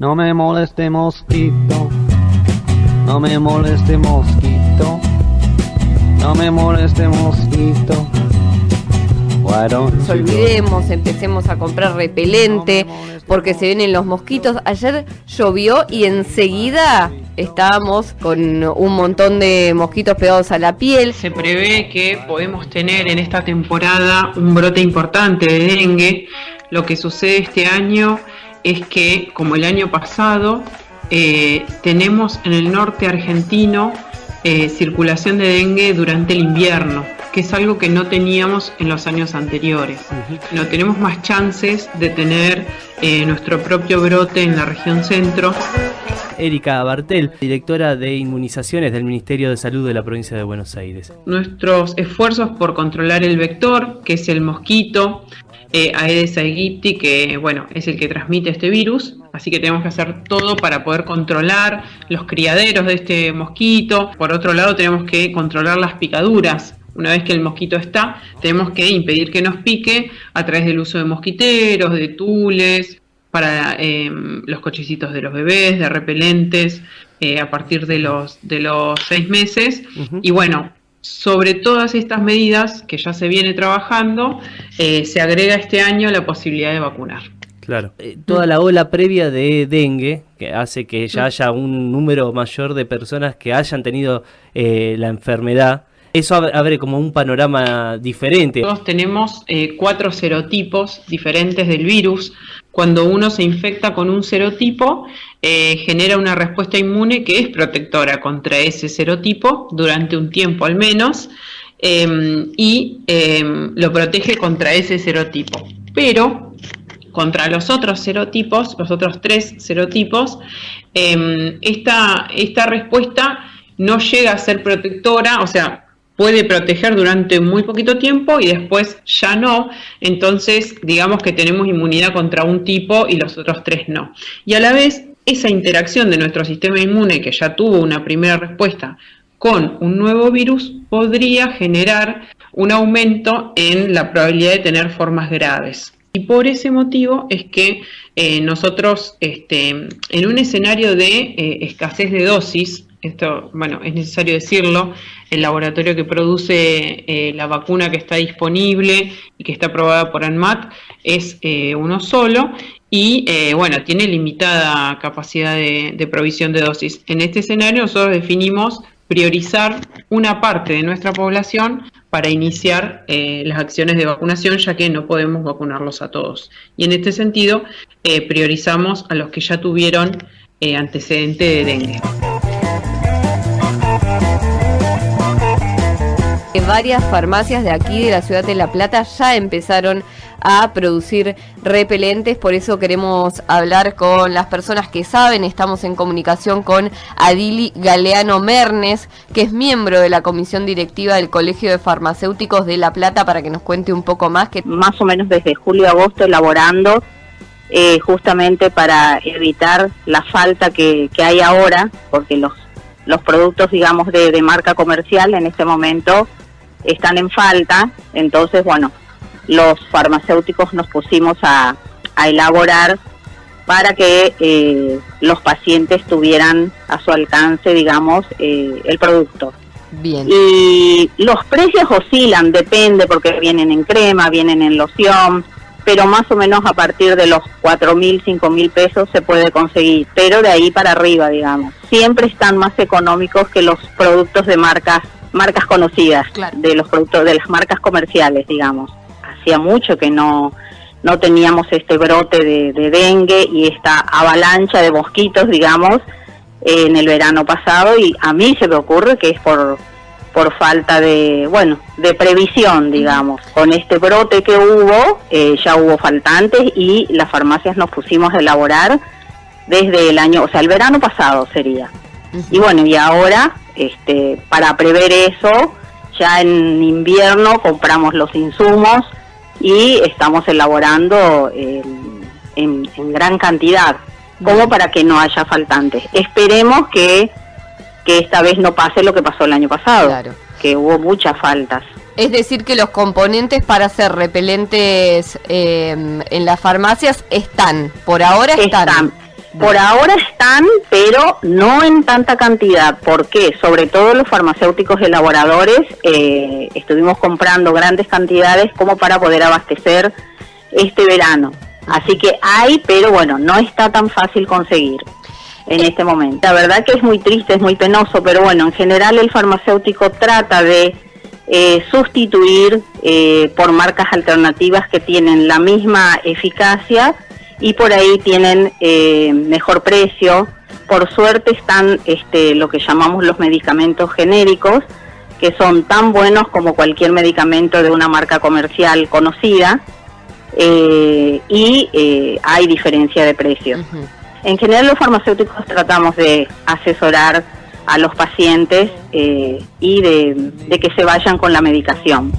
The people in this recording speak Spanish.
No me moleste mosquito, no me moleste mosquito, no me moleste mosquito. Nos olvidemos, empecemos a comprar repelente porque se vienen los mosquitos. Ayer llovió y enseguida estábamos con un montón de mosquitos pegados a la piel. Se prevé que podemos tener en esta temporada un brote importante de dengue. Lo que sucede este año es que, como el año pasado, eh, tenemos en el norte argentino eh, circulación de dengue durante el invierno, que es algo que no teníamos en los años anteriores. No tenemos más chances de tener eh, nuestro propio brote en la región centro. Erika Bartel, directora de inmunizaciones del Ministerio de Salud de la provincia de Buenos Aires. nuestros esfuerzos por controlar el vector, que es el mosquito eh, Aedes aegypti, que bueno, es el que transmite este virus. Así que tenemos que hacer todo para poder controlar los criaderos de este mosquito. Por otro lado, tenemos que controlar las picaduras. Una vez que el mosquito está, tenemos que impedir que nos pique a través del uso de mosquiteros, de tules, para eh, los cochecitos de los bebés, de repelentes, eh, a partir de los, de los seis meses. Y bueno, sobre todas estas medidas que ya se viene trabajando, eh, se agrega este año la posibilidad de vacunar. Claro. Eh, toda la ola previa de dengue, que hace que ya haya un número mayor de personas que hayan tenido eh, la enfermedad, eso ab- abre como un panorama diferente. Todos tenemos eh, cuatro serotipos diferentes del virus. Cuando uno se infecta con un serotipo, eh, genera una respuesta inmune que es protectora contra ese serotipo durante un tiempo al menos eh, y eh, lo protege contra ese serotipo. Pero contra los otros serotipos, los otros tres serotipos, eh, esta, esta respuesta no llega a ser protectora, o sea, puede proteger durante muy poquito tiempo y después ya no. Entonces, digamos que tenemos inmunidad contra un tipo y los otros tres no. Y a la vez, esa interacción de nuestro sistema inmune, que ya tuvo una primera respuesta con un nuevo virus, podría generar un aumento en la probabilidad de tener formas graves. Y por ese motivo es que eh, nosotros, este, en un escenario de eh, escasez de dosis, esto, bueno, es necesario decirlo, el laboratorio que produce eh, la vacuna que está disponible y que está aprobada por ANMAT es eh, uno solo y, eh, bueno, tiene limitada capacidad de, provisión de dosis. En este escenario nosotros definimos priorizar una parte de nuestra población para iniciar las acciones de vacunación, ya que no podemos vacunarlos a todos. Y en este sentido, priorizamos a los que ya tuvieron eh, antecedente de dengue. Varias farmacias de aquí de la ciudad de La Plata ya empezaron a producir repelentes, por eso queremos hablar con las personas que saben, estamos en comunicación con Adili Galeano Mernes, que es miembro de la comisión directiva del Colegio de Farmacéuticos de La Plata, para que nos cuente un poco más. Que más o menos desde julio agosto elaborando eh, justamente para evitar la falta que, que hay ahora, porque los, los productos, digamos, de, de marca comercial en este momento están en falta, entonces, bueno, los farmacéuticos nos pusimos a, a elaborar para que eh, los pacientes tuvieran a su alcance, digamos, eh, el producto. bien. Y los precios oscilan, depende porque vienen en crema, vienen en loción, pero más o menos a partir de los 4 mil, 5 mil pesos se puede conseguir, pero de ahí para arriba, digamos. Siempre están más económicos que los productos de marcas marcas conocidas, Claro. de los productos de las marcas comerciales, digamos. Hacía mucho que no no teníamos este brote de, de dengue y esta avalancha de mosquitos, digamos, en el verano pasado y a mí se me ocurre que es por por falta de, bueno, de previsión, digamos. Con este brote que hubo, eh, ya hubo faltantes y las farmacias nos pusimos a elaborar desde el año, o sea, el verano pasado sería. Y bueno, y ahora, este, para prever eso, ya en invierno compramos los insumos y estamos elaborando en, en- en gran cantidad, como para que no haya faltantes. Esperemos que, que esta vez no pase lo que pasó el año pasado, Claro. que hubo muchas faltas. Es decir, que los componentes para hacer repelentes eh, en las farmacias están, por ahora están. Están, Por ahora están, pero no en tanta cantidad. ¿Por qué? Sobre todo los farmacéuticos elaboradores eh, estuvimos comprando grandes cantidades como para poder abastecer este verano. Así que hay, pero bueno, no está tan fácil conseguir en este momento. La verdad que es muy triste, es muy penoso, pero bueno, en general el farmacéutico trata de eh, sustituir eh, por marcas alternativas que tienen la misma eficacia y por ahí tienen eh, mejor precio. Por suerte están este, lo que llamamos los medicamentos genéricos, que son tan buenos como cualquier medicamento de una marca comercial conocida eh, y eh, hay diferencia de precios. En general los farmacéuticos tratamos de asesorar a los pacientes y de, que se vayan con la medicación.